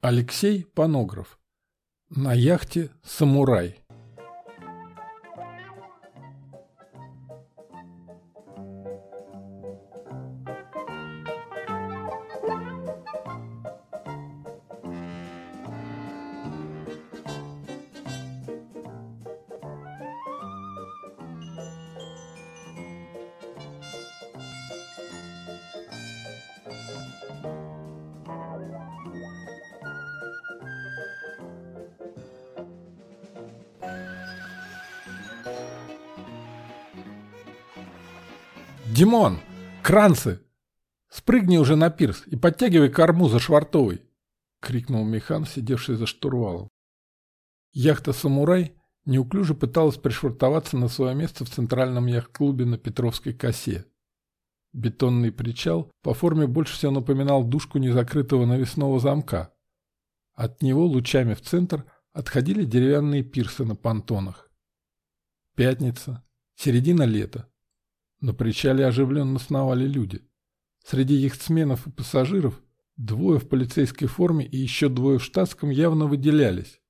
Алексей Панограф. На яхте «Самурай». «Димон! Кранцы! Спрыгни уже на пирс и подтягивай корму за швартовой!» — крикнул механ, сидевший за штурвалом. Яхта «Самурай» неуклюже пыталась пришвартоваться на свое место в центральном яхт-клубе на Петровской косе. Бетонный причал по форме больше всего напоминал душку незакрытого навесного замка. От него лучами в центр отходили деревянные пирсы на понтонах. Пятница, середина лета. На причале оживленно сновали люди. Среди яхтсменов и пассажиров двое в полицейской форме и еще двое в штатском явно выделялись.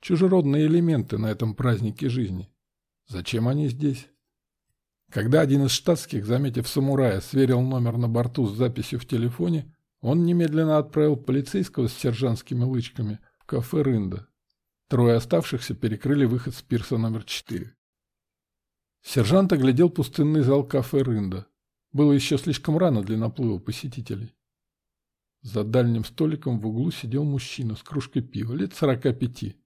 Чужеродные элементы на этом празднике жизни. Зачем они здесь? Когда один из штатских, заметив самурая, сверил номер на борту с записью в телефоне, он немедленно отправил полицейского с сержантскими лычками в кафе «Рында». Трое оставшихся перекрыли выход с пирса номер четыре. Сержант оглядел пустынный зал кафе «Рында». Было еще слишком рано для наплыва посетителей. За дальним столиком в углу сидел мужчина с кружкой пива, лет сорока пяти.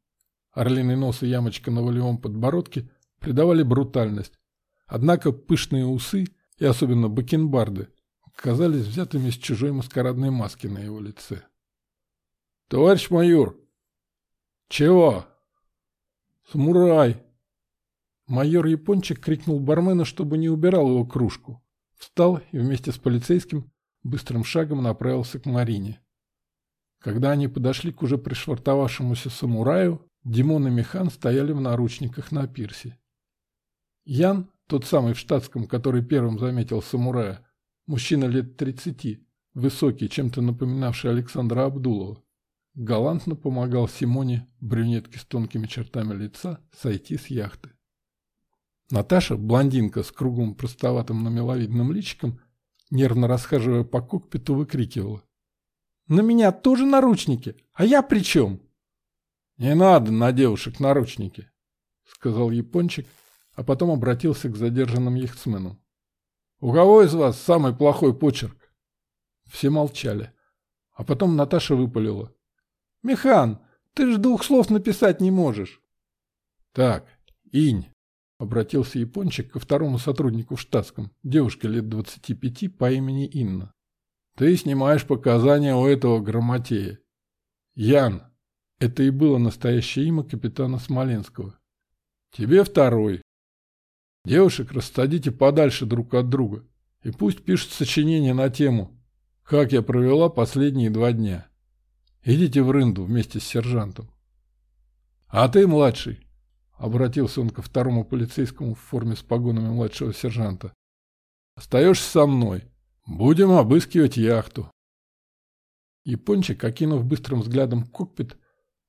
Орлиный нос и ямочка на волевом подбородке придавали брутальность. Однако пышные усы и особенно бакенбарды казались взятыми с чужой маскарадной маски на его лице. «Товарищ майор!» «Чего?» «Самурай!» Майор Япончик крикнул бармену, чтобы не убирал его кружку. Встал и вместе с полицейским быстрым шагом направился к Марине. Когда они подошли к уже пришвартовавшемуся самураю, Димон и Механ стояли в наручниках на пирсе. Ян, тот самый в штатском, который первым заметил самурая, мужчина лет тридцати, высокий, чем-то напоминавший Александра Абдулова, галантно помогал Симоне, брюнетке с тонкими чертами лица, сойти с яхты. Наташа, блондинка с круглым простоватым, но миловидным личиком, нервно расхаживая по кокпиту, выкрикивала. «На меня тоже наручники? А я при чем?» «Не надо на девушек наручники», — сказал япончик, а потом обратился к задержанным яхтсменам. «У кого из вас самый плохой почерк?» Все молчали, а потом Наташа выпалила. «Механ, ты ж двух слов написать не можешь». «Так, инь, Обратился япончик ко второму сотруднику в штатском, девушке лет 25 по имени Инна. Ты снимаешь показания у этого грамотея. Ян. Это и было настоящее имя капитана Смоленского. Тебе второй. Девушек рассадите подальше друг от друга. И пусть пишут сочинение на тему «Как я провела последние два дня». Идите в рынду вместе с сержантом. А ты, младший, Обратился он ко второму полицейскому в форме с погонами младшего сержанта. «Остаешься со мной. Будем обыскивать яхту». Япончик, окинув быстрым взглядом кокпит,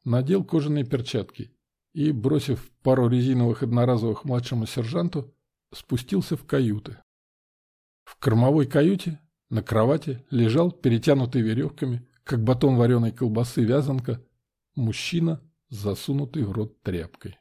надел кожаные перчатки и, бросив пару резиновых одноразовых младшему сержанту, спустился в каюты. В кормовой каюте на кровати лежал перетянутый веревками, как батон вареной колбасы вязанка, мужчина, засунутый в рот тряпкой.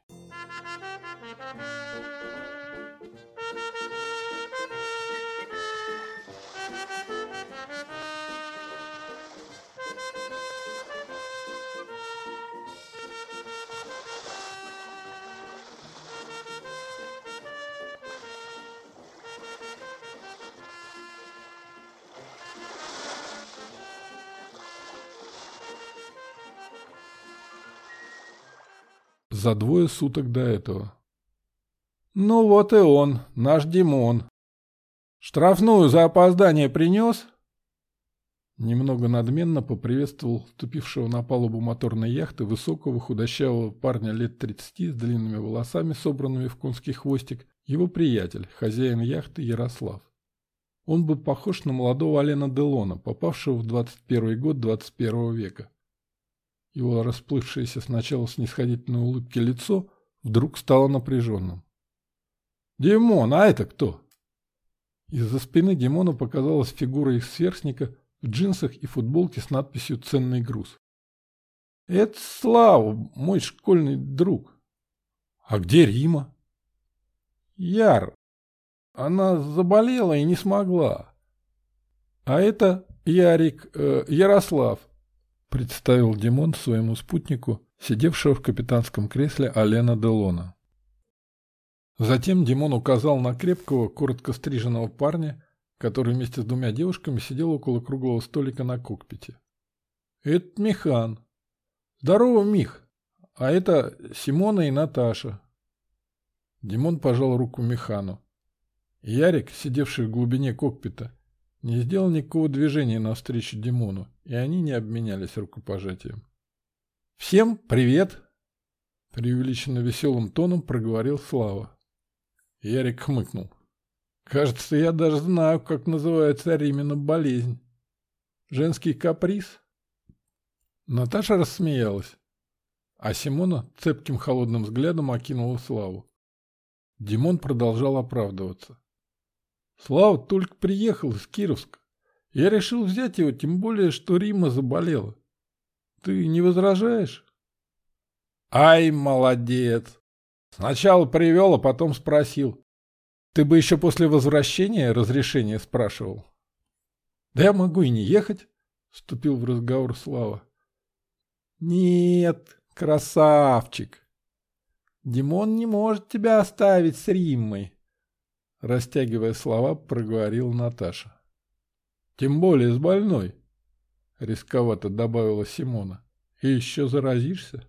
За двое суток до этого. «Ну вот и он, наш Димон. Штрафную за опоздание принес?» Немного надменно поприветствовал вступившего на палубу моторной яхты высокого худощавого парня лет 30 с длинными волосами, собранными в конский хвостик, его приятель, хозяин яхты Ярослав. Он был похож на молодого Алена Делона, попавшего в 21 год 21 века. Его расплывшееся сначала снисходительной улыбки лицо вдруг стало напряженным. «Димон, а это кто?» Из-за спины Димона показалась фигура их сверстника в джинсах и футболке с надписью «Ценный груз». «Это Слава, мой школьный друг». «А где Рима?» «Яр. Она заболела и не смогла. А это Ярик, э, Ярослав», — представил Димон своему спутнику, сидевшего в капитанском кресле Алена Делона. Затем Димон указал на крепкого, коротко стриженного парня, который вместе с двумя девушками сидел около круглого столика на кокпите. «Это Михан. Здорово, Мих. А это Симона и Наташа». Димон пожал руку Михану. Ярик, сидевший в глубине кокпита, не сделал никакого движения навстречу Димону, и они не обменялись рукопожатием. «Всем привет!» Преувеличенно веселым тоном проговорил Слава. Ярик хмыкнул. Кажется, я даже знаю, как называется Римина болезнь. Женский каприз? Наташа рассмеялась, а Симона цепким холодным взглядом окинула Славу. Димон продолжал оправдываться. Слава только приехал из Кировска. Я решил взять его, тем более, что Рима заболела. Ты не возражаешь? Ай, молодец! Сначала привел, а потом спросил. Ты бы еще после возвращения разрешение спрашивал. Да я могу и не ехать, вступил в разговор Слава. Нет, красавчик. Димон не может тебя оставить с Риммой. Растягивая слова, проговорила Наташа. Тем более с больной, рисковато добавила Симона. И еще заразишься?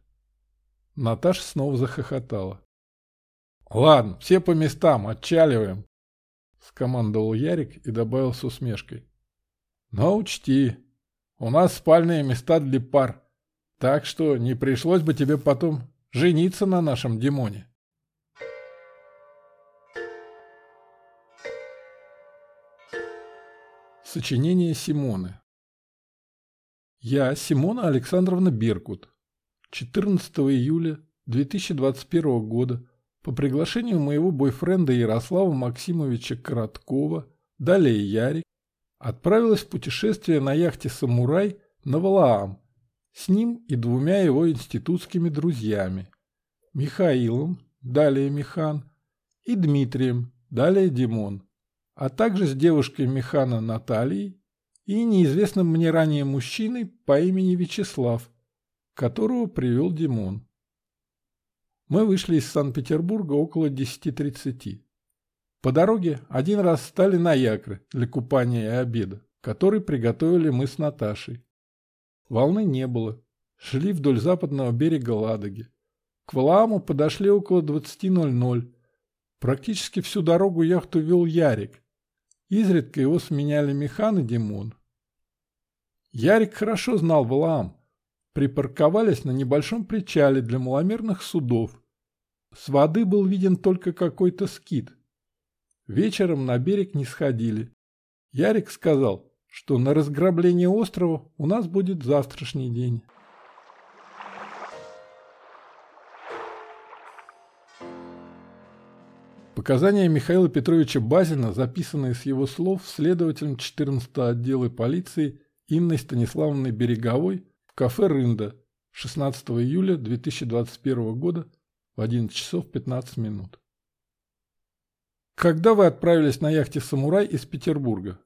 Наташа снова захохотала. «Ладно, все по местам, отчаливаем!» Скомандовал Ярик и добавил с усмешкой. «Но учти, у нас спальные места для пар, так что не пришлось бы тебе потом жениться на нашем Димоне». Сочинение Симоны. Я, Симона Александровна Беркут, 14 июля 2021 года по приглашению моего бойфренда Ярослава Максимовича Короткова, далее Ярик, отправилась в путешествие на яхте «Самурай» на Валаам с ним и двумя его институтскими друзьями – Михаилом, далее Михан, и Дмитрием, далее Димон, а также с девушкой Михана Натальей и неизвестным мне ранее мужчиной по имени Вячеслав, которого привел Димон. Мы вышли из Санкт-Петербурга около 10.30. По дороге один раз встали на якорь для купания и обеда, который приготовили мы с Наташей. Волны не было. Шли вдоль западного берега Ладоги. К Валааму подошли около 20.00. Практически всю дорогу яхту вел Ярик. Изредка его сменяли Механ и Димон. Ярик хорошо знал Валаам. Припарковались на небольшом причале для маломерных судов, с воды был виден только какой-то скит. Вечером на берег не сходили. Ярик сказал, что на разграбление острова у нас будет завтрашний день. Показания Михаила Петровича Базина, записанные с его слов следователем 14-го отдела полиции Инной Станиславовной Береговой в кафе «Рында» 16 июля 2021 года в 11 часов 15 минут. Когда вы отправились на яхте «Самурай» из Петербурга?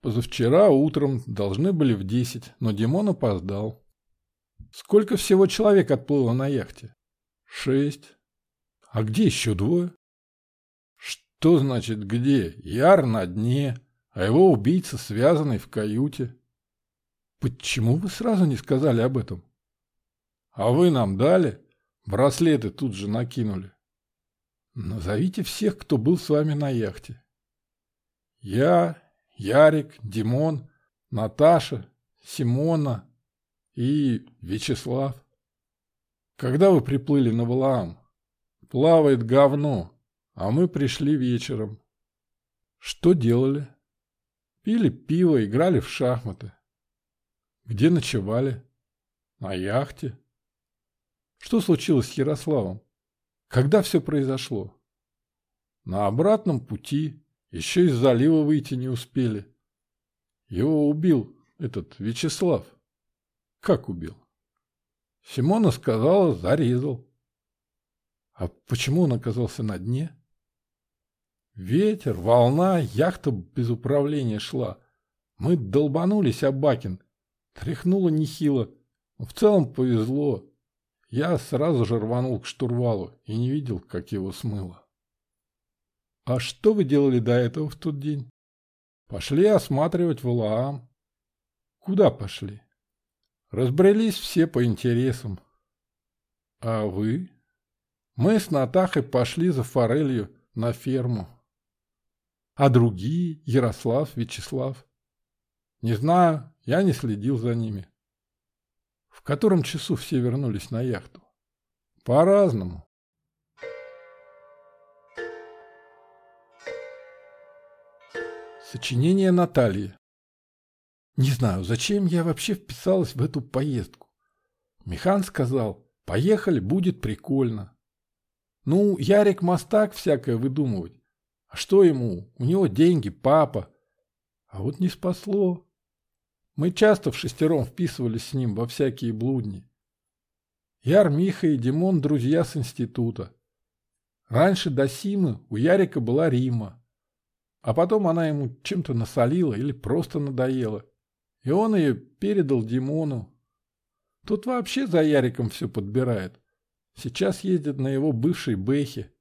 Позавчера утром должны были в 10, но Димон опоздал. Сколько всего человек отплыло на яхте? Шесть. А где еще двое? Что значит где? Яр на дне, а его убийца связанный в каюте. Почему вы сразу не сказали об этом? А вы нам дали? Браслеты тут же накинули. Назовите всех, кто был с вами на яхте. Я, Ярик, Димон, Наташа, Симона и Вячеслав. Когда вы приплыли на Валаам? Плавает говно, а мы пришли вечером. Что делали? Пили пиво, играли в шахматы. Где ночевали? На яхте. Что случилось с Ярославом? Когда все произошло? На обратном пути. Еще из залива выйти не успели. Его убил этот Вячеслав. Как убил? Симона сказала, зарезал. А почему он оказался на дне? Ветер, волна, яхта без управления шла. Мы долбанулись, Абакин. Тряхнуло нехило. В целом повезло. Я сразу же рванул к штурвалу и не видел, как его смыло. А что вы делали до этого в тот день? Пошли осматривать Валаам. Куда пошли? Разбрелись все по интересам. А вы? Мы с Натахой пошли за форелью на ферму. А другие? Ярослав, Вячеслав? Не знаю, я не следил за ними. В котором часу все вернулись на яхту? По-разному. Сочинение Натальи. Не знаю, зачем я вообще вписалась в эту поездку. Михан сказал, поехали, будет прикольно. Ну, Ярик Мастак всякое выдумывать. А что ему? У него деньги, папа. А вот не спасло. Мы часто в шестером вписывались с ним во всякие блудни. Яр, Миха и Димон – друзья с института. Раньше до Симы у Ярика была Рима. А потом она ему чем-то насолила или просто надоела. И он ее передал Димону. Тут вообще за Яриком все подбирает. Сейчас ездит на его бывшей Бэхе.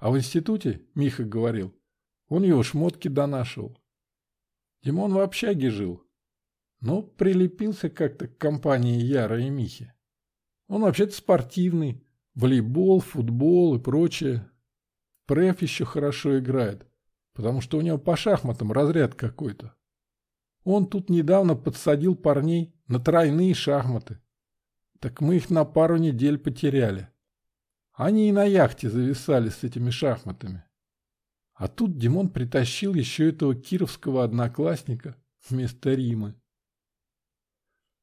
А в институте, Миха говорил, он его шмотки донашивал. Димон в общаге жил, но прилепился как-то к компании Яра и Михи. Он вообще-то спортивный, волейбол, футбол и прочее. Преф еще хорошо играет, потому что у него по шахматам разряд какой-то. Он тут недавно подсадил парней на тройные шахматы. Так мы их на пару недель потеряли. Они и на яхте зависали с этими шахматами. А тут Димон притащил еще этого кировского одноклассника вместо Римы.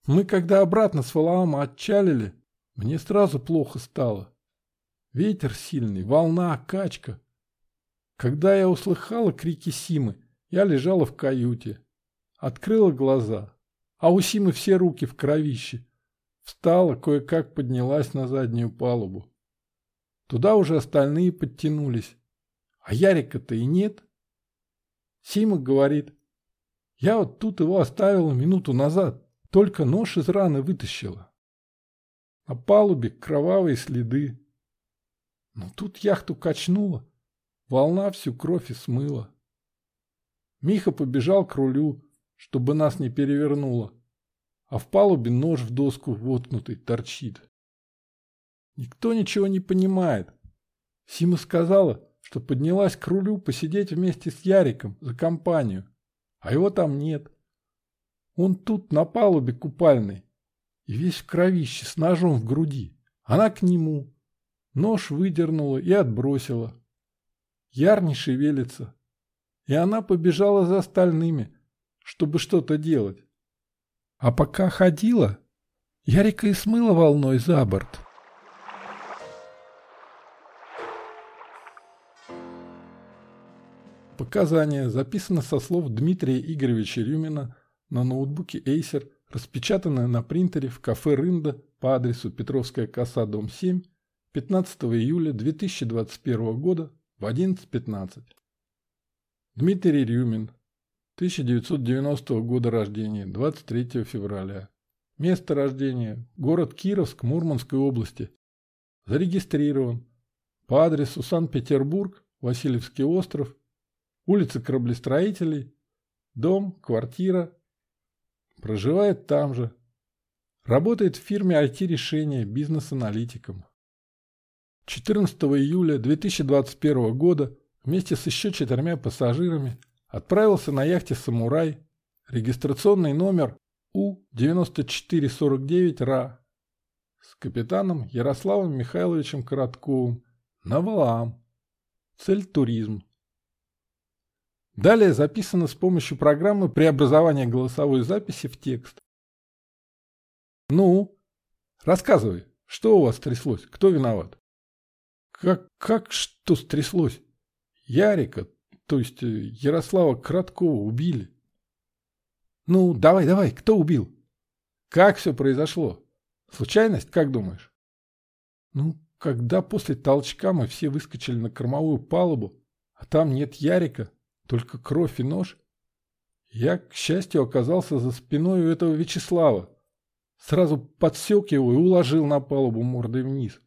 Мы когда обратно с Валаама отчалили, мне сразу плохо стало. Ветер сильный, волна, качка. Когда я услыхала крики Симы, я лежала в каюте. Открыла глаза, а у Симы все руки в кровище. Встала, кое-как поднялась на заднюю палубу. Туда уже остальные подтянулись. А Ярика-то и нет. Сима говорит, я вот тут его оставила минуту назад, только нож из раны вытащила. На палубе кровавые следы. Но тут яхту качнула, волна всю кровь и смыла. Миха побежал к рулю, чтобы нас не перевернуло, а в палубе нож в доску воткнутый торчит. Никто ничего не понимает. Сима сказала, что поднялась к рулю посидеть вместе с Яриком за компанию, а его там нет. Он тут на палубе купальной и весь в кровище с ножом в груди. Она к нему. Нож выдернула и отбросила. Яр не шевелится. И она побежала за остальными, чтобы что-то делать. А пока ходила, Ярика и смыла волной за борт. Показания записано со слов Дмитрия Игоревича Рюмина на ноутбуке Acer, распечатанное на принтере в кафе «Рында» по адресу Петровская коса, дом 7, 15 июля 2021 года в 11.15. Дмитрий Рюмин, 1990 года рождения, 23 февраля. Место рождения – город Кировск Мурманской области. Зарегистрирован по адресу Санкт-Петербург, Васильевский остров, улица кораблестроителей, дом, квартира. Проживает там же. Работает в фирме IT-решения бизнес-аналитиком. 14 июля 2021 года вместе с еще четырьмя пассажирами отправился на яхте «Самурай», регистрационный номер У-9449-РА с капитаном Ярославом Михайловичем Коротковым на Валаам. Цель – туризм. Далее записано с помощью программы преобразования голосовой записи в текст. «Ну, Рассказывай, что у вас тряслось? Кто виноват? Как, как что стряслось? Ярика, то есть э, Ярослава Краткова убили. Ну, давай, давай, кто убил? Как все произошло? Случайность, как думаешь? Ну, когда после толчка мы все выскочили на кормовую палубу, а там нет Ярика, только кровь и нож, я, к счастью, оказался за спиной у этого Вячеслава. Сразу подсек его и уложил на палубу мордой вниз.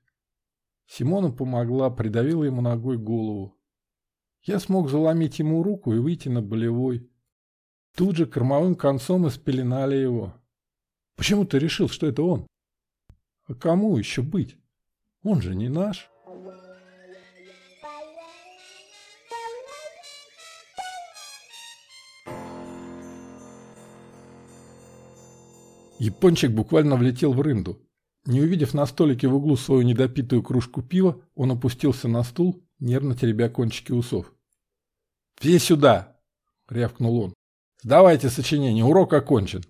Симона помогла, придавила ему ногой голову. Я смог заломить ему руку и выйти на болевой. Тут же кормовым концом испеленали его. Почему ты решил, что это он? А кому еще быть? Он же не наш. Япончик буквально влетел в рынду. Не увидев на столике в углу свою недопитую кружку пива, он опустился на стул, нервно теребя кончики усов. «Все сюда!» — рявкнул он. «Сдавайте сочинение, урок окончен!»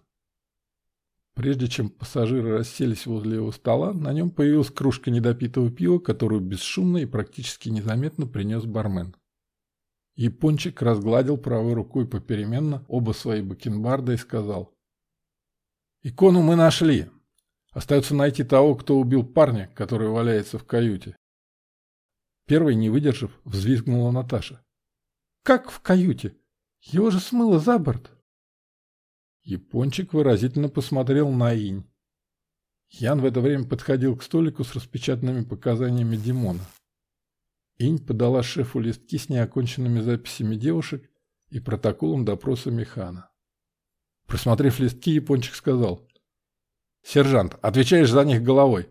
Прежде чем пассажиры расселись возле его стола, на нем появилась кружка недопитого пива, которую бесшумно и практически незаметно принес бармен. Япончик разгладил правой рукой попеременно оба свои бакенбарда и сказал. Икону мы нашли. Остается найти того, кто убил парня, который валяется в каюте. Первой, не выдержав, взвизгнула Наташа. «Как в каюте? Его же смыло за борт!» Япончик выразительно посмотрел на инь. Ян в это время подходил к столику с распечатанными показаниями Димона. Инь подала шефу листки с неоконченными записями девушек и протоколом допроса Механа. Просмотрев листки, япончик сказал. «Сержант, отвечаешь за них головой,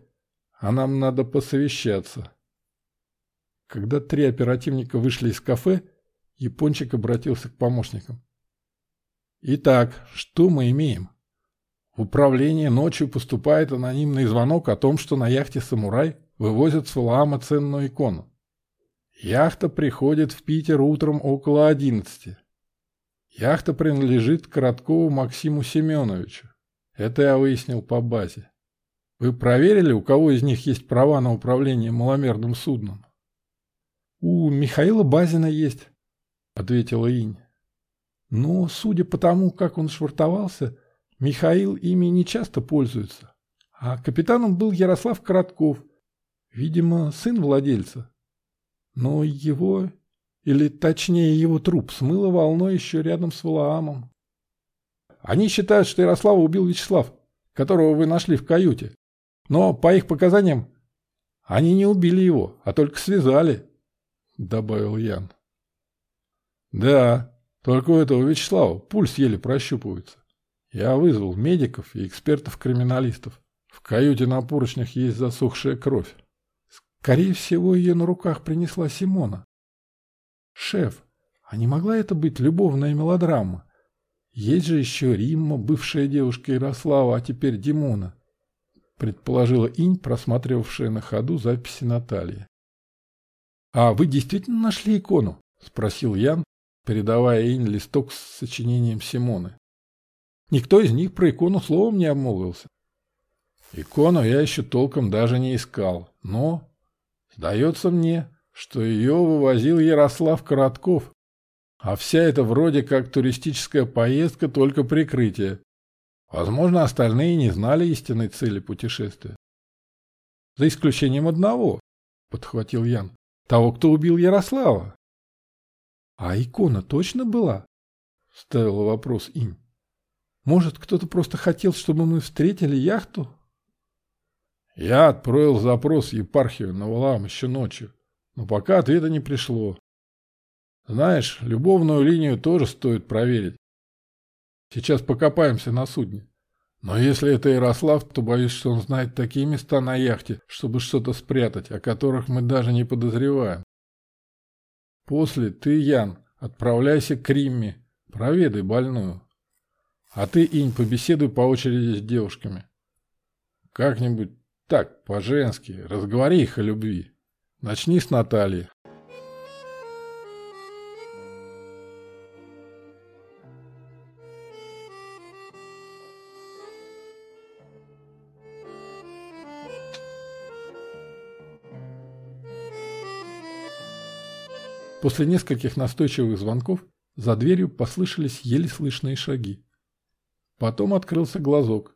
а нам надо посовещаться». Когда три оперативника вышли из кафе, япончик обратился к помощникам. «Итак, что мы имеем?» В управление ночью поступает анонимный звонок о том, что на яхте «Самурай» вывозят с Валаама ценную икону. Яхта приходит в Питер утром около одиннадцати. Яхта принадлежит Короткову Максиму Семеновичу. Это я выяснил по базе. Вы проверили, у кого из них есть права на управление маломерным судном? У Михаила Базина есть, ответила Инь. Но, судя по тому, как он швартовался, Михаил ими не часто пользуется. А капитаном был Ярослав Коротков, видимо, сын владельца. Но его или, точнее, его труп смыло волной еще рядом с Валаамом. Они считают, что Ярослава убил Вячеслав, которого вы нашли в каюте. Но, по их показаниям, они не убили его, а только связали, — добавил Ян. Да, только у этого Вячеслава пульс еле прощупывается. Я вызвал медиков и экспертов-криминалистов. В каюте на поручнях есть засохшая кровь. Скорее всего, ее на руках принесла Симона. «Шеф, а не могла это быть любовная мелодрама? Есть же еще Римма, бывшая девушка Ярослава, а теперь Димона», предположила Инь, просматривавшая на ходу записи Натальи. «А вы действительно нашли икону?» – спросил Ян, передавая Инь листок с сочинением Симоны. Никто из них про икону словом не обмолвился. Икону я еще толком даже не искал, но, сдается мне, что ее вывозил Ярослав Коротков, а вся эта вроде как туристическая поездка только прикрытие. Возможно, остальные не знали истинной цели путешествия. За исключением одного, подхватил Ян, того, кто убил Ярослава. А икона точно была? Ставила вопрос Инь. Может, кто-то просто хотел, чтобы мы встретили яхту? Я отправил запрос епархию на Валаам еще ночью. Но пока ответа не пришло. Знаешь, любовную линию тоже стоит проверить. Сейчас покопаемся на судне. Но если это Ярослав, то боюсь, что он знает такие места на яхте, чтобы что-то спрятать, о которых мы даже не подозреваем. После ты, Ян, отправляйся к Римме, проведай больную. А ты, Инь, побеседуй по очереди с девушками. Как-нибудь так, по-женски, разговори их о любви. Начни с Натальи. После нескольких настойчивых звонков за дверью послышались еле слышные шаги. Потом открылся глазок.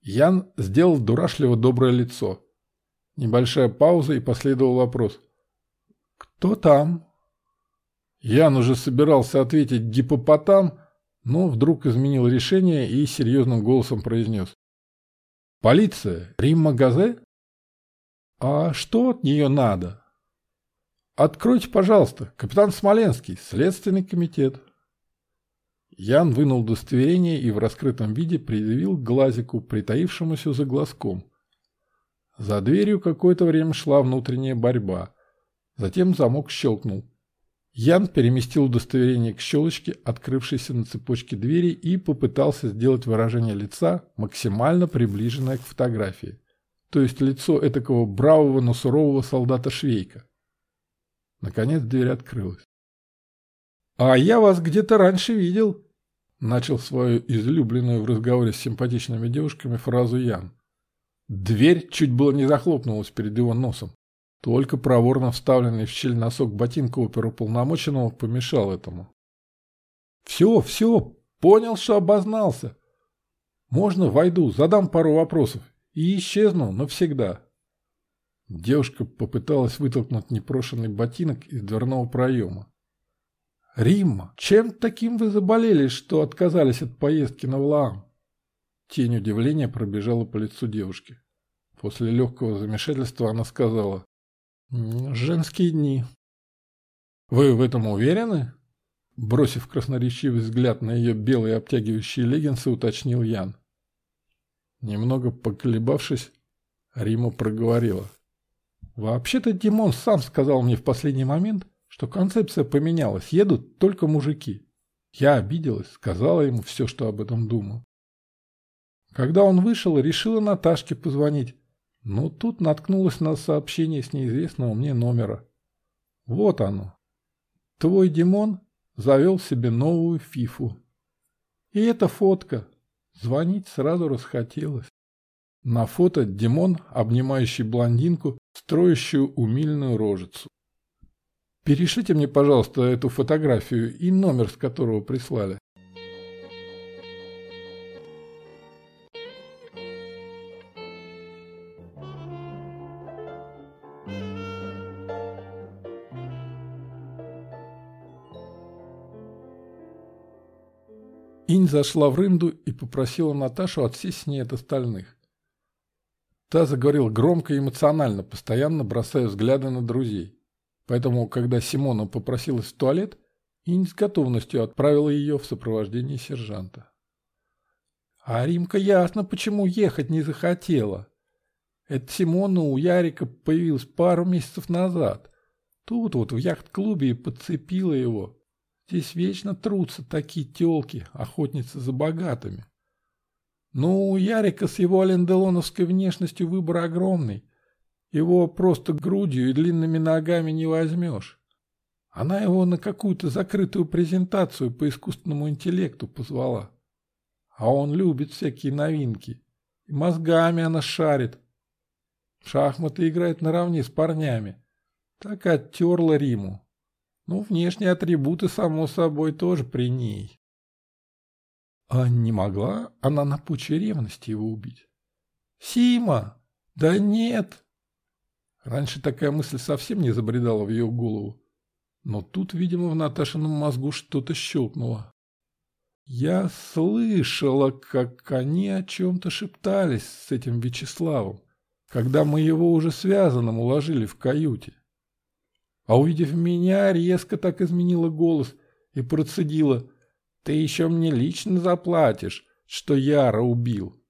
Ян сделал дурашливо доброе лицо. Небольшая пауза и последовал вопрос. «Кто там?» Ян уже собирался ответить «гипопотам», но вдруг изменил решение и серьезным голосом произнес. «Полиция! Римма Газе?» «А что от нее надо?» «Откройте, пожалуйста, капитан Смоленский, Следственный комитет». Ян вынул удостоверение и в раскрытом виде предъявил глазику, притаившемуся за глазком. За дверью какое-то время шла внутренняя борьба. Затем замок щелкнул. Ян переместил удостоверение к щелочке, открывшейся на цепочке двери, и попытался сделать выражение лица, максимально приближенное к фотографии. То есть лицо этакого бравого, но сурового солдата Швейка. Наконец дверь открылась. «А я вас где-то раньше видел», — начал свою излюбленную в разговоре с симпатичными девушками фразу Ян. Дверь чуть было не захлопнулась перед его носом. Только проворно вставленный в щель носок ботинка оперуполномоченного помешал этому. «Все, все, понял, что обознался. Можно войду, задам пару вопросов и исчезну навсегда». Девушка попыталась вытолкнуть непрошенный ботинок из дверного проема. «Римма, чем таким вы заболели, что отказались от поездки на Валаам?» Тень удивления пробежала по лицу девушки. После легкого замешательства она сказала. «Женские дни». «Вы в этом уверены?» Бросив красноречивый взгляд на ее белые обтягивающие леггинсы, уточнил Ян. Немного поколебавшись, Рима проговорила. «Вообще-то Димон сам сказал мне в последний момент, что концепция поменялась, едут только мужики. Я обиделась, сказала ему все, что об этом думаю. Когда он вышел, решила Наташке позвонить, но тут наткнулась на сообщение с неизвестного мне номера. Вот оно. Твой Димон завел себе новую фифу. И эта фотка. Звонить сразу расхотелось. На фото Димон, обнимающий блондинку, строящую умильную рожицу. Перешлите мне, пожалуйста, эту фотографию и номер, с которого прислали. Инь зашла в рынду и попросила Наташу отсесть с ней от остальных. Та заговорила громко и эмоционально, постоянно бросая взгляды на друзей. Поэтому, когда Симона попросилась в туалет, Инь с готовностью отправила ее в сопровождении сержанта. А Римка ясно, почему ехать не захотела. Эта Симона у Ярика появилась пару месяцев назад. Тут вот в яхт-клубе и подцепила его. Здесь вечно трутся такие тёлки, охотницы за богатыми. Ну, у Ярика с его аленделоновской внешностью выбор огромный. Его просто грудью и длинными ногами не возьмешь. Она его на какую-то закрытую презентацию по искусственному интеллекту позвала. А он любит всякие новинки. И мозгами она шарит. В шахматы играет наравне с парнями. Так оттерла Риму. Ну, внешние атрибуты, само собой, тоже при ней. А не могла она на почве ревности его убить? «Сима! Да нет!» Раньше такая мысль совсем не забредала в ее голову. Но тут, видимо, в Наташином мозгу что-то щелкнуло. Я слышала, как они о чем-то шептались с этим Вячеславом, когда мы его уже связанным уложили в каюте а увидев меня, резко так изменила голос и процедила. «Ты еще мне лично заплатишь, что Яра убил».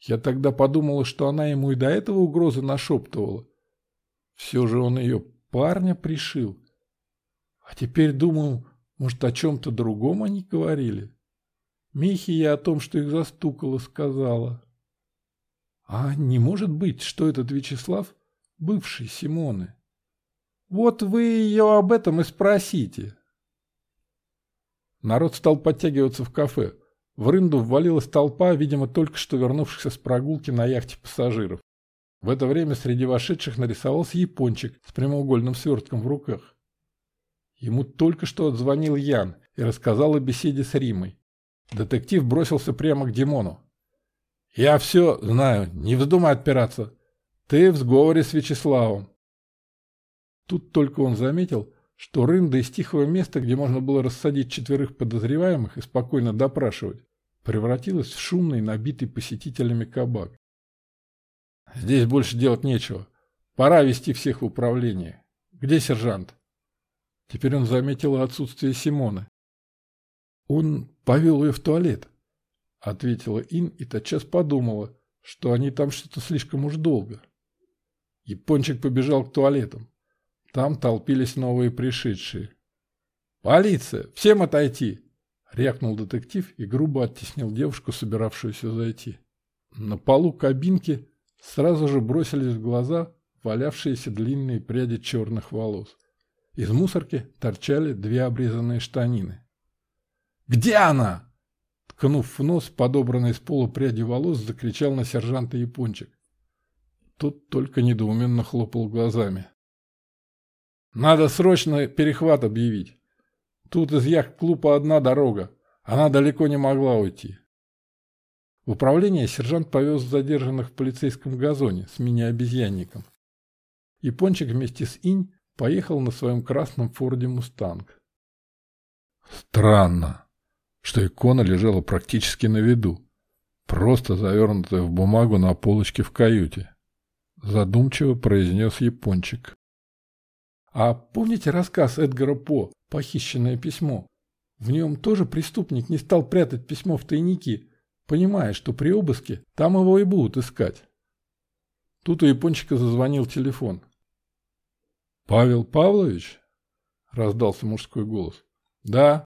Я тогда подумала, что она ему и до этого угрозы нашептывала. Все же он ее парня пришил. А теперь думаю, может, о чем-то другом они говорили. Михе я о том, что их застукала, сказала. А не может быть, что этот Вячеслав — бывший Симоны? Вот вы ее об этом и спросите. Народ стал подтягиваться в кафе. В рынду ввалилась толпа, видимо, только что вернувшихся с прогулки на яхте пассажиров. В это время среди вошедших нарисовался япончик с прямоугольным свертком в руках. Ему только что отзвонил Ян и рассказал о беседе с Римой. Детектив бросился прямо к Димону. «Я все знаю, не вздумай отпираться. Ты в сговоре с Вячеславом». Тут только он заметил, что рында из тихого места, где можно было рассадить четверых подозреваемых и спокойно допрашивать, превратилась в шумный, набитый посетителями кабак. «Здесь больше делать нечего. Пора вести всех в управление. Где сержант?» Теперь он заметил отсутствие Симоны. «Он повел ее в туалет», — ответила Ин и тотчас подумала, что они там что-то слишком уж долго. Япончик побежал к туалетам. Там толпились новые пришедшие. «Полиция! Всем отойти!» — рявкнул детектив и грубо оттеснил девушку, собиравшуюся зайти. На полу кабинки сразу же бросились в глаза валявшиеся длинные пряди черных волос. Из мусорки торчали две обрезанные штанины. «Где она?» Ткнув в нос подобранный с пола пряди волос, закричал на сержанта Япончик. Тот только недоуменно хлопал глазами. «Надо срочно перехват объявить. Тут из яхт-клуба одна дорога. Она далеко не могла уйти». В управление сержант повез задержанных в полицейском газоне с мини-обезьянником. Япончик вместе с Инь поехал на своем красном форде «Мустанг». Странно, что икона лежала практически на виду, просто завернутая в бумагу на полочке в каюте. Задумчиво произнес Япончик. А помните рассказ Эдгара По «Похищенное письмо»? В нем тоже преступник не стал прятать письмо в тайники, понимая, что при обыске там его и будут искать. Тут у Япончика зазвонил телефон. «Павел Павлович?» — раздался мужской голос. «Да».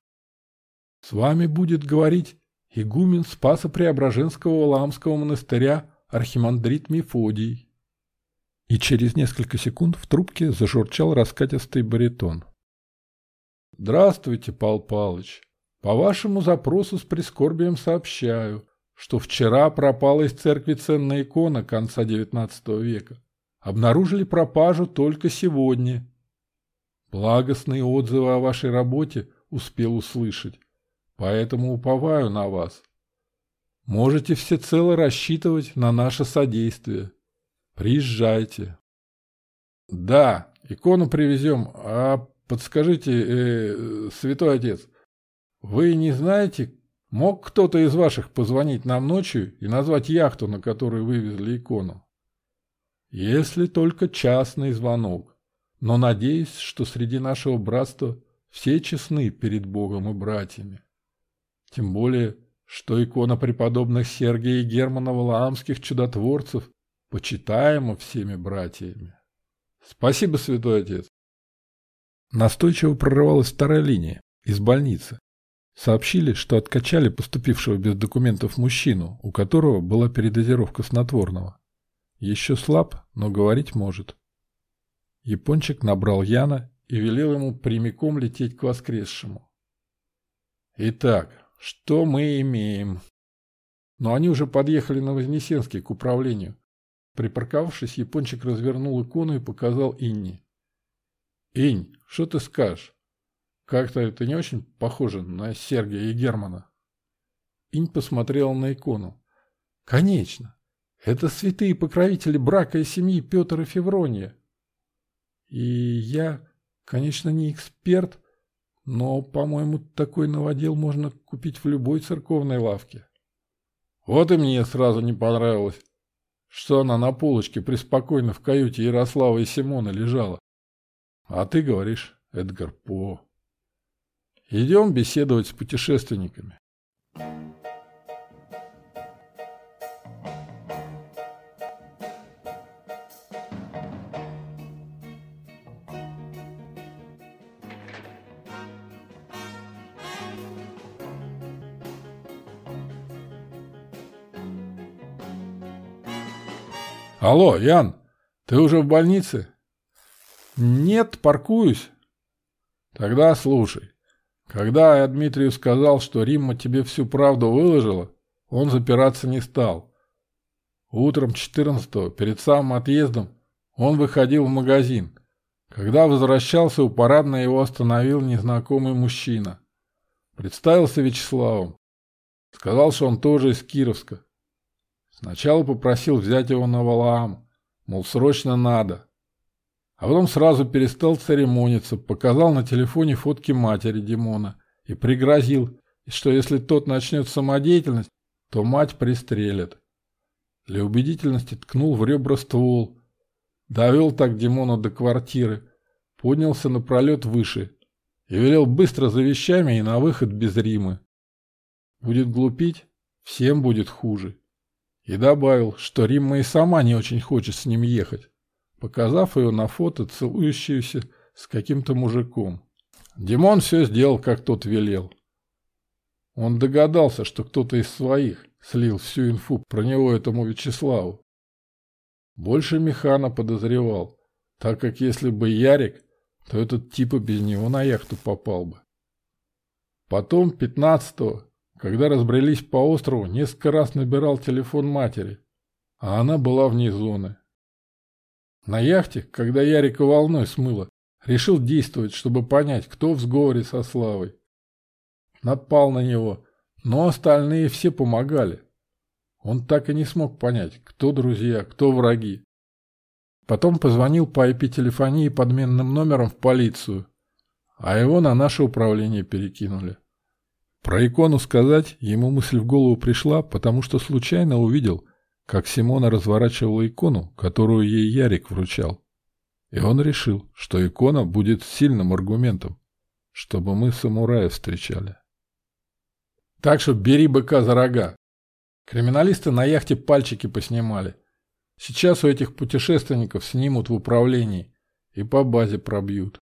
«С вами будет говорить игумен Спаса-Преображенского Валаамского монастыря архимандрит Мефодий». И через несколько секунд в трубке зажурчал раскатистый баритон. «Здравствуйте, Пал Палыч. По вашему запросу с прискорбием сообщаю, что вчера пропала из церкви ценная икона конца XIX века. Обнаружили пропажу только сегодня. Благостные отзывы о вашей работе успел услышать, поэтому уповаю на вас. Можете всецело рассчитывать на наше содействие. Приезжайте. Да, икону привезем, а подскажите, э, святой отец, вы не знаете, мог кто-то из ваших позвонить нам ночью и назвать яхту, на которой вывезли икону? Если только частный звонок. Но надеюсь, что среди нашего братства все честны перед Богом и братьями. Тем более, что икона преподобных Сергия и Германа Валаамских чудотворцев почитаема всеми братьями. Спасибо, святой отец. Настойчиво прорывалась вторая линия из больницы. Сообщили, что откачали поступившего без документов мужчину, у которого была передозировка снотворного. Еще слаб, но говорить может. Япончик набрал Яна и велел ему прямиком лететь к воскресшему. Итак, что мы имеем? Но они уже подъехали на Вознесенский к управлению. Припарковавшись, Япончик развернул икону и показал Инне. «Инь, что ты скажешь? Как-то это не очень похоже на Сергия и Германа». Инь посмотрела на икону. «Конечно. Это святые покровители брака и семьи Петр и Феврония. И я, конечно, не эксперт, но, по-моему, такой новодел можно купить в любой церковной лавке. Вот и мне сразу не понравилось, что она на полочке преспокойно в каюте Ярослава и Симона лежала. А ты говоришь, Эдгар По. Идем беседовать с путешественниками. Алло, Ян, ты уже в больнице? Нет, паркуюсь. Тогда слушай. Когда я Дмитрию сказал, что Римма тебе всю правду выложила, он запираться не стал. Утром 14-го, перед самым отъездом, он выходил в магазин. Когда возвращался, у парадной его остановил незнакомый мужчина. Представился Вячеславом. Сказал, что он тоже из Кировска. Сначала попросил взять его на Валаам, мол, срочно надо. А потом сразу перестал церемониться, показал на телефоне фотки матери Димона и пригрозил, что если тот начнет самодеятельность, то мать пристрелят. Для убедительности ткнул в ребра ствол, довел так Димона до квартиры, поднялся напролет выше и велел быстро за вещами и на выход без Римы. Будет глупить, всем будет хуже. И добавил, что Римма и сама не очень хочет с ним ехать показав ее на фото, целующуюся с каким-то мужиком. Димон все сделал, как тот велел. Он догадался, что кто-то из своих слил всю инфу про него этому Вячеславу. Больше Механа подозревал, так как если бы Ярик, то этот типа без него на яхту попал бы. Потом, пятнадцатого, когда разбрелись по острову, несколько раз набирал телефон матери, а она была вне зоны. На яхте, когда Ярика волной смыло, решил действовать, чтобы понять, кто в сговоре со Славой. Напал на него, но остальные все помогали. Он так и не смог понять, кто друзья, кто враги. Потом позвонил по IP-телефонии подменным номером в полицию, а его на наше управление перекинули. Про икону сказать ему мысль в голову пришла, потому что случайно увидел, как Симона разворачивала икону, которую ей Ярик вручал. И он решил, что икона будет сильным аргументом, чтобы мы самурая встречали. Так что бери быка за рога. Криминалисты на яхте пальчики поснимали. Сейчас у этих путешественников снимут в управлении и по базе пробьют.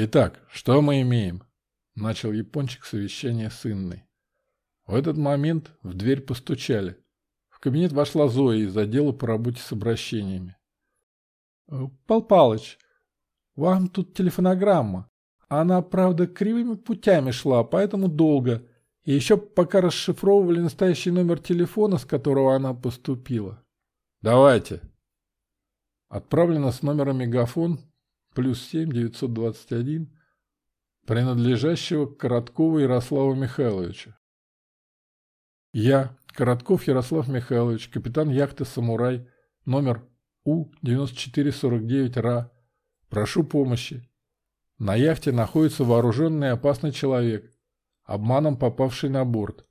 «Итак, что мы имеем?» – начал япончик совещание с Инной. В этот момент в дверь постучали. В кабинет вошла Зоя из отдела по работе с обращениями. «Э, «Пал Палыч, вам тут телефонограмма. Она, правда, кривыми путями шла, поэтому долго. И еще пока расшифровывали настоящий номер телефона, с которого она поступила». «Давайте». Отправлено с номера мегафон плюс 7 921, принадлежащего Короткову Ярославу Михайловичу. Я, Коротков Ярослав Михайлович, капитан яхты «Самурай», номер У-9449-РА, прошу помощи. На яхте находится вооруженный и опасный человек, обманом попавший на борт.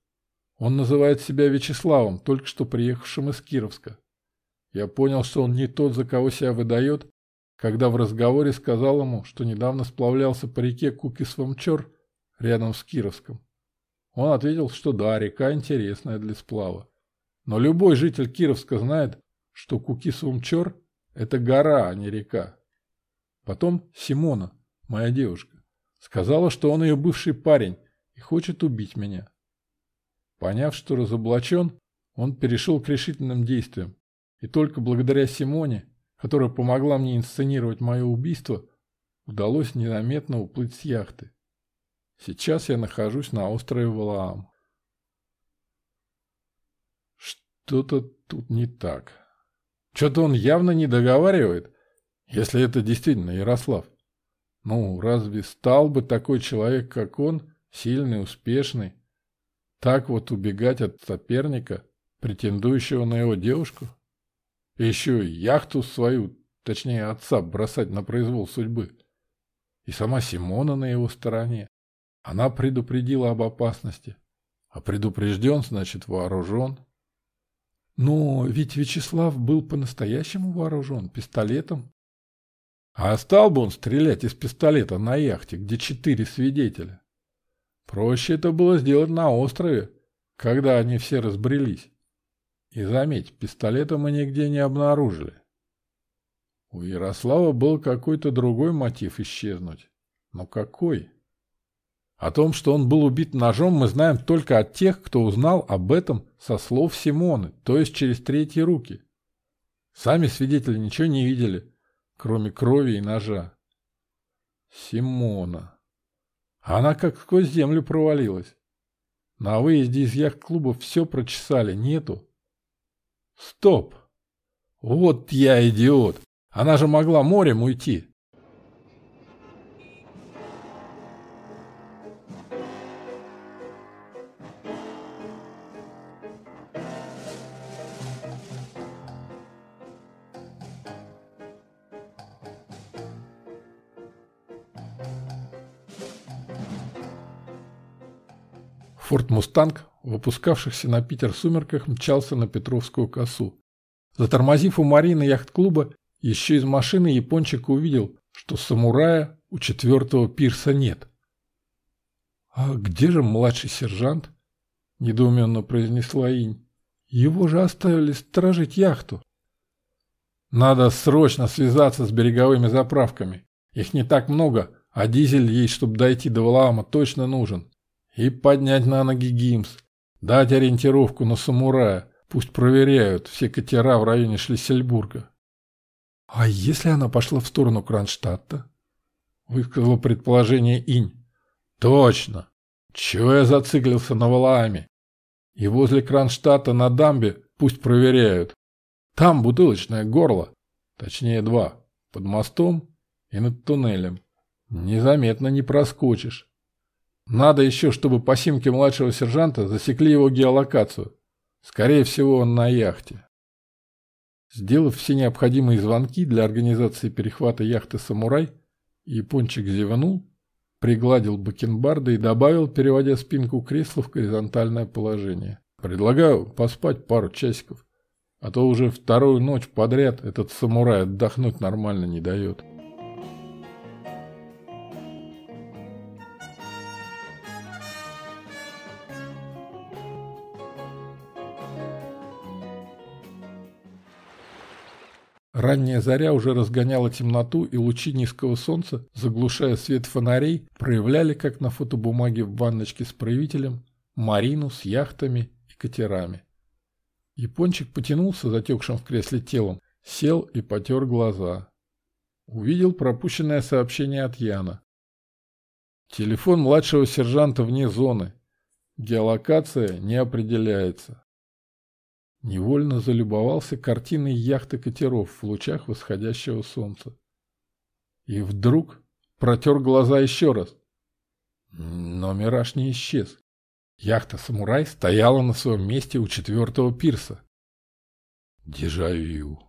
Он называет себя Вячеславом, только что приехавшим из Кировска. Я понял, что он не тот, за кого себя выдает, когда в разговоре сказал ему, что недавно сплавлялся по реке Кукисвамчор рядом с Кировском. Он ответил, что да, река интересная для сплава. Но любой житель Кировска знает, что Кукисвамчор – это гора, а не река. Потом Симона, моя девушка, сказала, что он ее бывший парень и хочет убить меня. Поняв, что разоблачен, он перешел к решительным действиям. И только благодаря Симоне которая помогла мне инсценировать мое убийство, удалось незаметно уплыть с яхты. Сейчас я нахожусь на острове Валаам. Что-то тут не так. Что-то он явно не договаривает, если это действительно Ярослав. Ну, разве стал бы такой человек, как он, сильный, успешный, так вот убегать от соперника, претендующего на его девушку? Еще и яхту свою, точнее отца, бросать на произвол судьбы. И сама Симона на его стороне. Она предупредила об опасности. А предупрежден, значит, вооружен. Но ведь Вячеслав был по-настоящему вооружен пистолетом. А стал бы он стрелять из пистолета на яхте, где четыре свидетеля? Проще это было сделать на острове, когда они все разбрелись. И заметь, пистолета мы нигде не обнаружили. У Ярослава был какой-то другой мотив исчезнуть. Но какой? О том, что он был убит ножом, мы знаем только от тех, кто узнал об этом со слов Симоны, то есть через третьи руки. Сами свидетели ничего не видели, кроме крови и ножа. Симона. Она как сквозь землю провалилась. На выезде из яхт-клуба все прочесали, нету. Стоп! Вот я идиот! Она же могла морем уйти. Форт «Мустанг» в опускавшихся на Питер сумерках мчался на Петровскую косу. Затормозив у Марины яхт-клуба, еще из машины япончик увидел, что самурая у четвертого пирса нет. «А где же младший сержант?» – недоуменно произнесла Инь. «Его же оставили сторожить яхту». «Надо срочно связаться с береговыми заправками. Их не так много, а дизель ей, чтобы дойти до Валаама, точно нужен. И поднять на ноги Гимс. Дать ориентировку на самурая. Пусть проверяют все катера в районе Шлиссельбурга. А если она пошла в сторону Кронштадта? Высказала предположение Инь. Точно. Чего я зациклился на Валааме? И возле Кронштадта на дамбе пусть проверяют. Там бутылочное горло. Точнее два. Под мостом и над туннелем. Незаметно не проскочишь. Надо еще, чтобы по симке младшего сержанта засекли его геолокацию. Скорее всего, он на яхте. Сделав все необходимые звонки для организации перехвата яхты «Самурай», япончик зевнул, пригладил бакенбарды и добавил, переводя спинку кресла в горизонтальное положение. «Предлагаю поспать пару часиков, а то уже вторую ночь подряд этот самурай отдохнуть нормально не дает». Ранняя заря уже разгоняла темноту, и лучи низкого солнца, заглушая свет фонарей, проявляли, как на фотобумаге в ванночке с проявителем, Марину с яхтами и катерами. Япончик потянулся затекшим в кресле телом, сел и потер глаза. Увидел пропущенное сообщение от Яна. Телефон младшего сержанта вне зоны. Геолокация не определяется. Невольно залюбовался картиной яхты катеров в лучах восходящего солнца. И вдруг протер глаза еще раз. Но мираж не исчез. Яхта «Самурай» стояла на своем месте у четвертого пирса. Дежавю.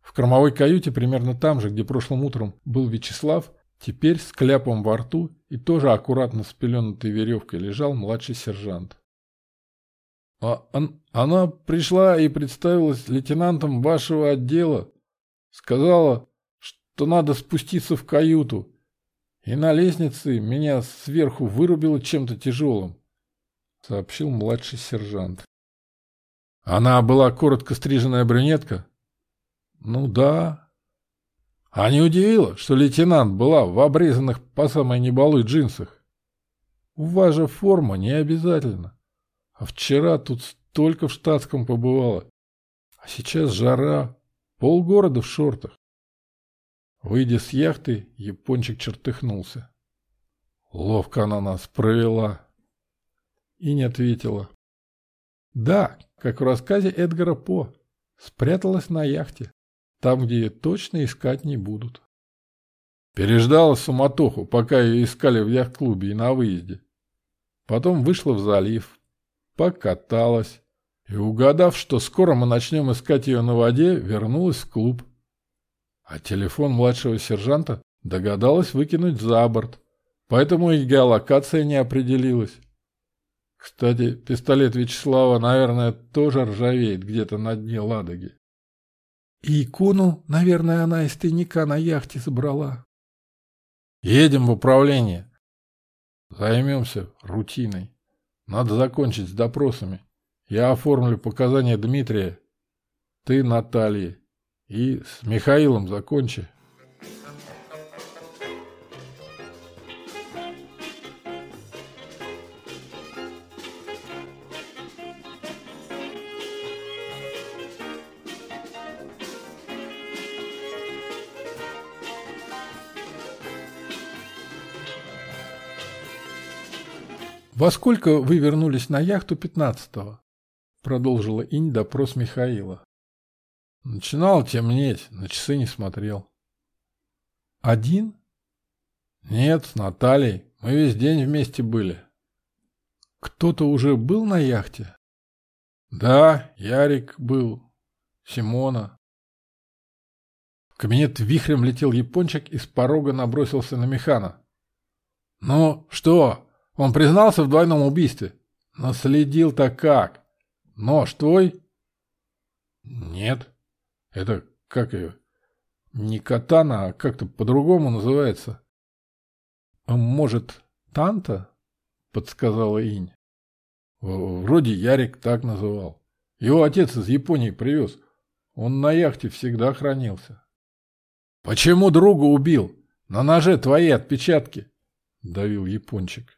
В кормовой каюте, примерно там же, где прошлым утром был Вячеслав, теперь с кляпом во рту и тоже аккуратно спеленутой веревкой лежал младший сержант. А он, она пришла и представилась лейтенантом вашего отдела. Сказала, что надо спуститься в каюту. И на лестнице меня сверху вырубило чем-то тяжелым, сообщил младший сержант. Она была коротко стриженная брюнетка? Ну да. А не удивило, что лейтенант была в обрезанных по самой небалуй джинсах? У вас же форма не обязательно. А вчера тут столько в штатском побывало. А сейчас жара, полгорода в шортах. Выйдя с яхты, япончик чертыхнулся. Ловко она нас провела. И не ответила. Да, как в рассказе Эдгара По. Спряталась на яхте. Там, где ее точно искать не будут. Переждала суматоху, пока ее искали в яхт-клубе и на выезде. Потом вышла в залив, покаталась и, угадав, что скоро мы начнем искать ее на воде, вернулась в клуб. А телефон младшего сержанта догадалась выкинуть за борт, поэтому и геолокация не определилась. Кстати, пистолет Вячеслава, наверное, тоже ржавеет где-то на дне Ладоги. И икону, наверное, она из тайника на яхте забрала. Едем в управление. Займемся рутиной. Надо закончить с допросами. Я оформлю показания Дмитрия. Ты Натальи. И с Михаилом закончи. «Во сколько вы вернулись на яхту пятнадцатого?» Продолжила Инь допрос Михаила. Начинало темнеть, на часы не смотрел. «Один?» «Нет, с Натальей. Мы весь день вместе были». «Кто-то уже был на яхте?» «Да, Ярик был. Симона». В кабинет вихрем летел япончик и с порога набросился на механа. «Ну, что? Он признался в двойном убийстве?» «Наследил-то как? Нож твой?» «Нет. Это как ее? Не катана, а как-то по-другому называется». «А может, танта?» — подсказала Инь. «Вроде Ярик так называл. Его отец из Японии привез. Он на яхте всегда хранился». «Почему друга убил? На ноже твои отпечатки!» — давил япончик.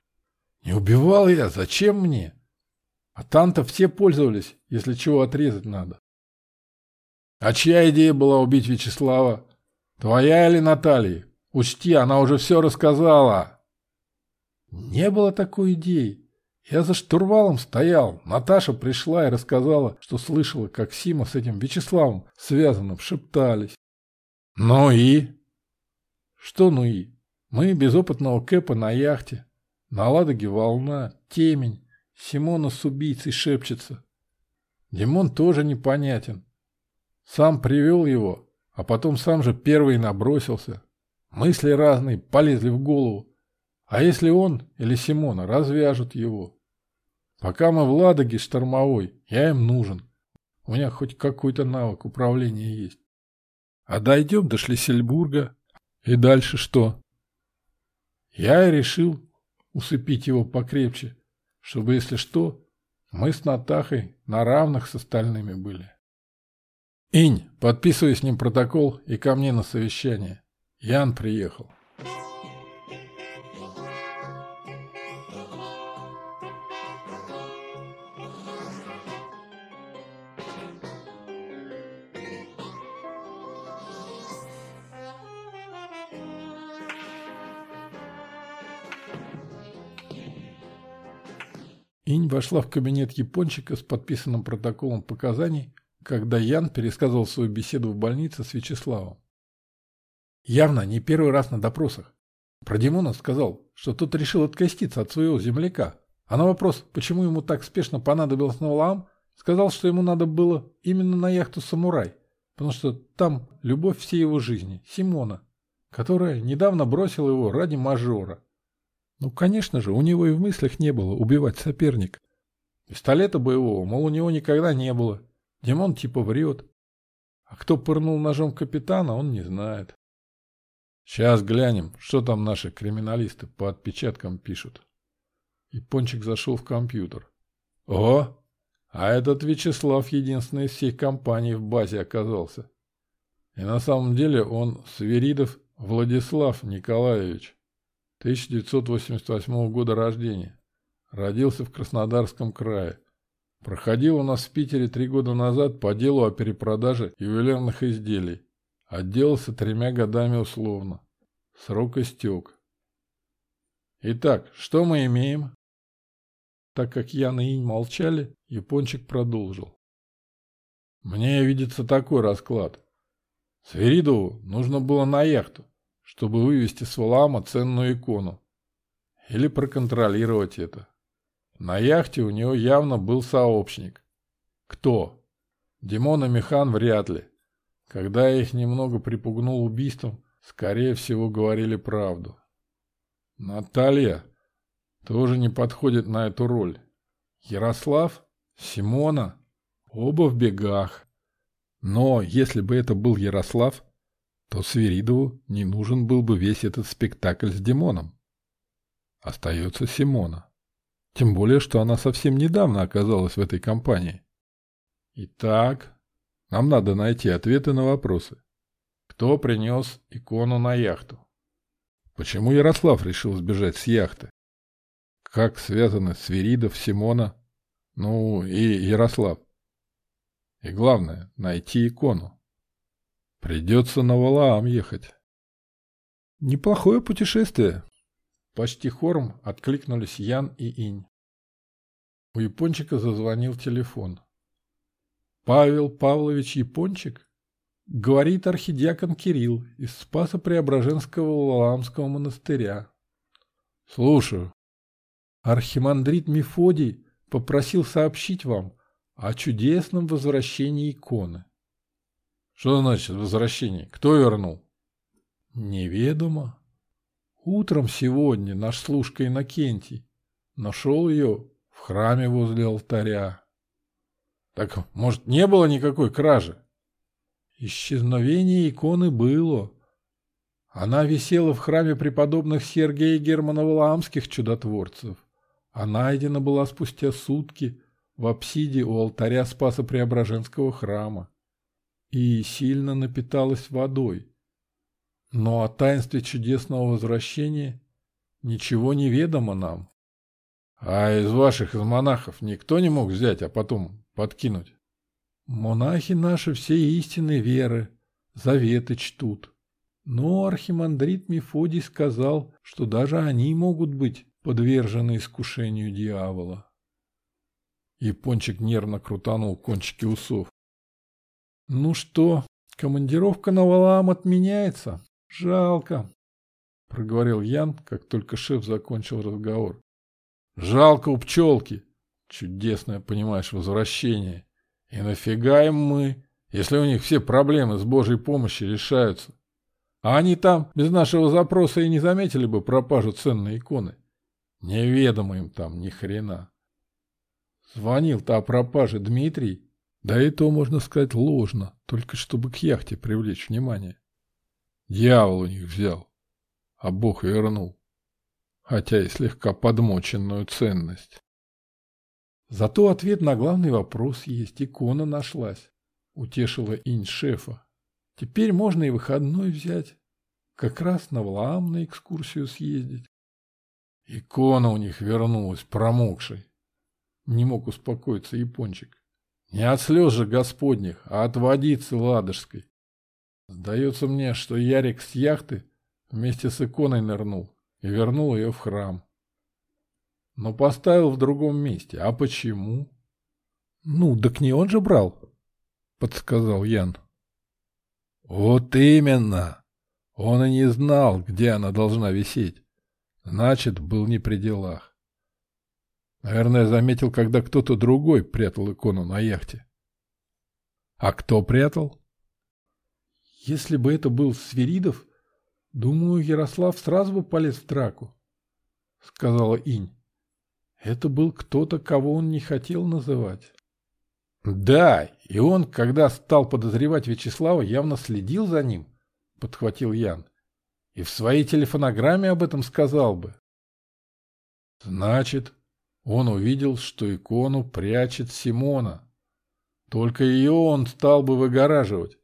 «Не убивал я, зачем мне? А там-то все пользовались, если чего отрезать надо». «А чья идея была убить Вячеслава? Твоя или Натальи? Учти, она уже все рассказала». «Не было такой идеи. Я за штурвалом стоял. Наташа пришла и рассказала, что слышала, как Сима с этим Вячеславом связанным шептались. «Ну и?» «Что ну и? Мы без опытного Кэпа на яхте. На Ладоге волна, темень. Симона с убийцей шепчется. Димон тоже непонятен. Сам привел его, а потом сам же первый набросился. Мысли разные полезли в голову. А если он или Симона развяжут его? Пока мы в Ладоге штормовой, я им нужен. У меня хоть какой-то навык управления есть. А дойдем до Шлиссельбурга. И дальше что? Я и решил усыпить его покрепче, чтобы, если что, мы с Натахой на равных с остальными были. Инь, подписывай с ним протокол и ко мне на совещание. Ян приехал. Инь вошла в кабинет япончика с подписанным протоколом показаний, когда Ян пересказывал свою беседу в больнице с Вячеславом. Явно не первый раз на допросах. Про Димона сказал, что тот решил откреститься от своего земляка, а на вопрос, почему ему так спешно понадобился Навалаам, сказал, что ему надо было именно на яхту «Самурай», потому что там любовь всей его жизни, Симона, которая недавно бросила его ради мажора. Ну, конечно же, у него и в мыслях не было убивать соперника. Пистолета боевого, мол, у него никогда не было. Димон типа врет. А кто пырнул ножом капитана, он не знает. Сейчас глянем, что там наши криминалисты по отпечаткам пишут. И Пончик зашел в компьютер. О, а этот Вячеслав единственный из всех компаний в базе оказался. И на самом деле он Сверидов Владислав Николаевич. 1988 года рождения. Родился в Краснодарском крае. Проходил у нас в Питере три года назад по делу о перепродаже ювелирных изделий. Отделался тремя годами условно. Срок истек. Итак, что мы имеем? Так как Ян и Инь молчали, Япончик продолжил. Мне видится такой расклад. Свиридову нужно было на яхту, чтобы вывести с Валаама ценную икону. Или проконтролировать это. На яхте у него явно был сообщник. Кто? Димон и Механ вряд ли. Когда я их немного припугнул убийством, скорее всего говорили правду. Наталья тоже не подходит на эту роль. Ярослав? Симона? Оба в бегах. Но если бы это был Ярослав, то Свиридову не нужен был бы весь этот спектакль с Димоном. Остается Симона. Тем более, что она совсем недавно оказалась в этой компании. Итак, нам надо найти ответы на вопросы. Кто принес икону на яхту? Почему Ярослав решил сбежать с яхты? Как связаны Свиридов, Симона, ну и Ярослав? И главное, найти икону. Придется на Валаам ехать. Неплохое путешествие. Почти хором откликнулись Ян и Инь. У Япончика зазвонил телефон. «Павел Павлович Япончик?» Говорит архидиакон Кирилл из Спаса-Преображенского Валаамского монастыря. «Слушаю». Архимандрит Мефодий попросил сообщить вам о чудесном возвращении иконы. Что значит возвращение? Кто вернул? Неведомо. Утром сегодня наш служка Иннокентий нашел ее в храме возле алтаря. Так, может, не было никакой кражи? Исчезновение иконы было. Она висела в храме преподобных Сергия и Германа Валаамских чудотворцев, а найдена была спустя сутки в апсиде у алтаря Спаса Преображенского храма и сильно напиталась водой. Но о таинстве чудесного возвращения ничего не ведомо нам. А из ваших, из монахов, никто не мог взять, а потом подкинуть? Монахи наши все истинной веры, заветы чтут. Но архимандрит Мефодий сказал, что даже они могут быть подвержены искушению дьявола. Япончик нервно крутанул кончики усов. «Ну что, командировка на Валаам отменяется?» «Жалко», — проговорил Ян, как только шеф закончил разговор. «Жалко у пчелки. Чудесное, понимаешь, возвращение. И нафига им мы, если у них все проблемы с Божьей помощью решаются? А они там без нашего запроса и не заметили бы пропажу ценной иконы. Неведомо им там ни хрена. Звонил-то о пропаже Дмитрий, да и то, можно сказать, ложно, только чтобы к яхте привлечь внимание. Дьявол у них взял, а Бог вернул, хотя и слегка подмоченную ценность. Зато ответ на главный вопрос есть, икона нашлась, утешила инь шефа. Теперь можно и выходной взять, как раз на Валаам на экскурсию съездить. Икона у них вернулась, промокшей. Не мог успокоиться япончик. Не от слез же господних, а от водицы ладожской. Сдается мне, что Ярик с яхты вместе с иконой нырнул и вернул ее в храм. Но поставил в другом месте. А почему? Ну, так не он же брал, подсказал Ян. Вот именно. Он и не знал, где она должна висеть. Значит, был не при делах. Наверное, заметил, когда кто-то другой прятал икону на яхте. А кто прятал? Если бы это был Свиридов, думаю, Ярослав сразу бы полез в драку, — сказала Инь. Это был кто-то, кого он не хотел называть. Да, и он, когда стал подозревать Вячеслава, явно следил за ним, — подхватил Ян. И в своей телефонограмме об этом сказал бы. Значит, он увидел, что икону прячет Симона. Только ее он стал бы выгораживать.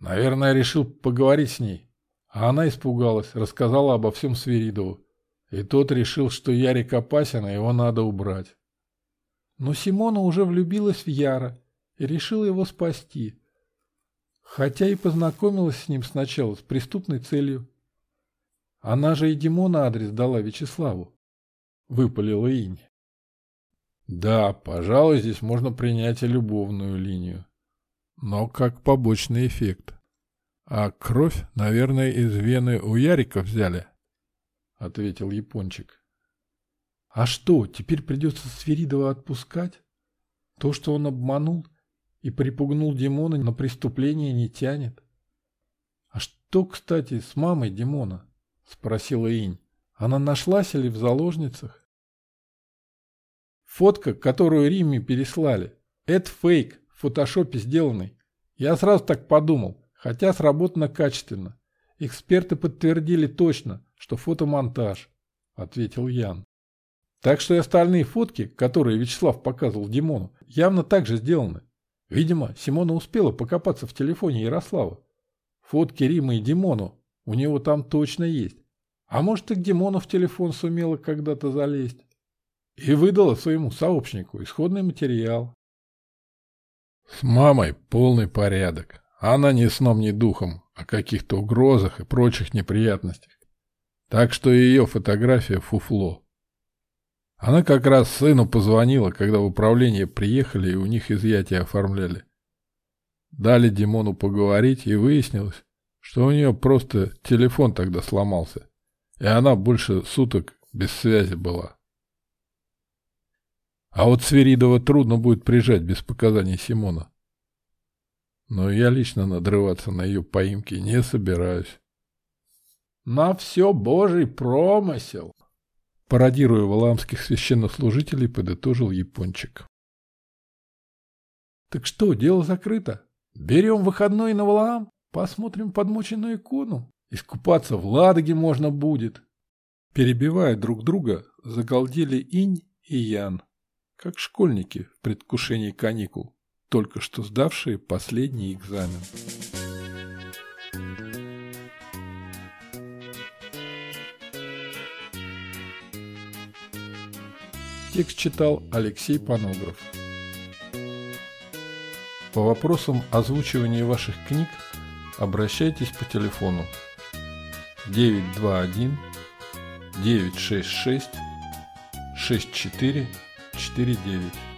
Наверное, решил поговорить с ней. А она испугалась, рассказала обо всем Свиридову. И тот решил, что Ярик опасен, а его надо убрать. Но Симона уже влюбилась в Яра и решила его спасти. Хотя и познакомилась с ним сначала с преступной целью. Она же и Димона адрес дала Вячеславу. Выпалила Инь. Да, пожалуй, здесь можно принять и любовную линию но как побочный эффект. А кровь, наверное, из вены у Ярика взяли, — ответил япончик. А что, теперь придется Сверидова отпускать? То, что он обманул и припугнул Димона, на преступление не тянет. А что, кстати, с мамой Димона? — спросила Инь. Она нашлась или в заложницах? Фотка, которую Римме переслали, это фейк, в фотошопе сделанный. Я сразу так подумал, хотя сработано качественно. Эксперты подтвердили точно, что фотомонтаж, ответил Ян. Так что и остальные фотки, которые Вячеслав показывал Димону, явно так же сделаны. Видимо, Симона успела покопаться в телефоне Ярослава. Фотки Рима и Димону у него там точно есть. А может и к Димону в телефон сумела когда-то залезть. И выдала своему сообщнику исходный материал. С мамой полный порядок. Она ни сном, ни духом о каких-то угрозах и прочих неприятностях. Так что ее фотография фуфло. Она как раз сыну позвонила, когда в управление приехали и у них изъятие оформляли. Дали Димону поговорить, и выяснилось, что у нее просто телефон тогда сломался, и она больше суток без связи была. А вот Свиридова трудно будет прижать без показаний Симона. Но я лично надрываться на ее поимке не собираюсь. На все божий промысел, пародируя валамских священнослужителей, подытожил япончик. Так что, дело закрыто? Берем выходной на Валаам, посмотрим подмоченную икону. Искупаться в Ладоге можно будет. Перебивая друг друга, загалдели Инь и Ян как школьники в предвкушении каникул, только что сдавшие последний экзамен. Текст читал Алексей Панограф. По вопросам озвучивания ваших книг обращайтесь по телефону 921 966 64 4-9.